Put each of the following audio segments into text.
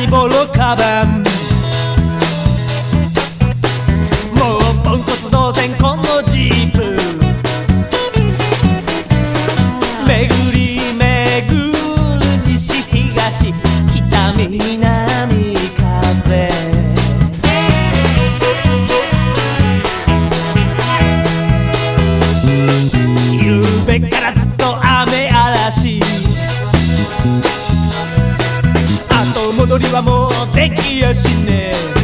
にボロカバンもうポンコツ同然このジープ。巡り踊りはもうできやしねえ。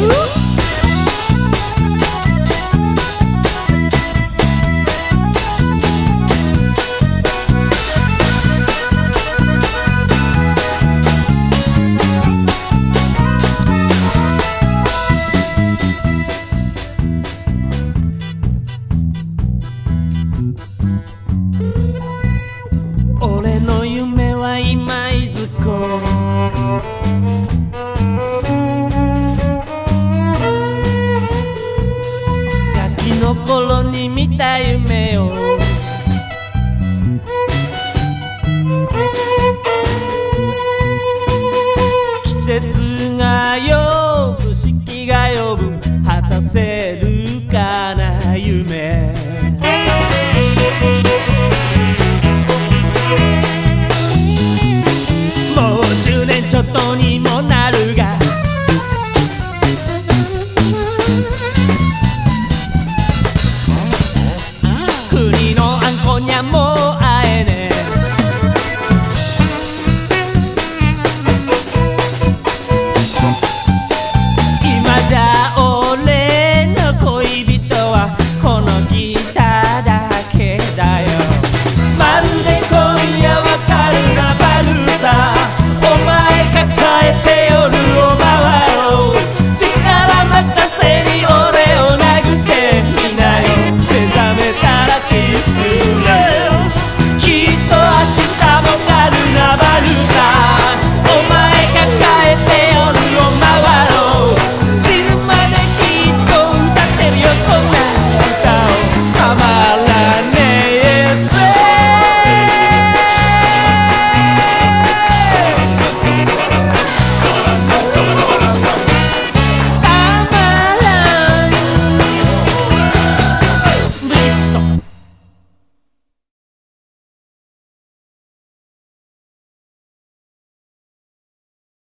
Ooh. 里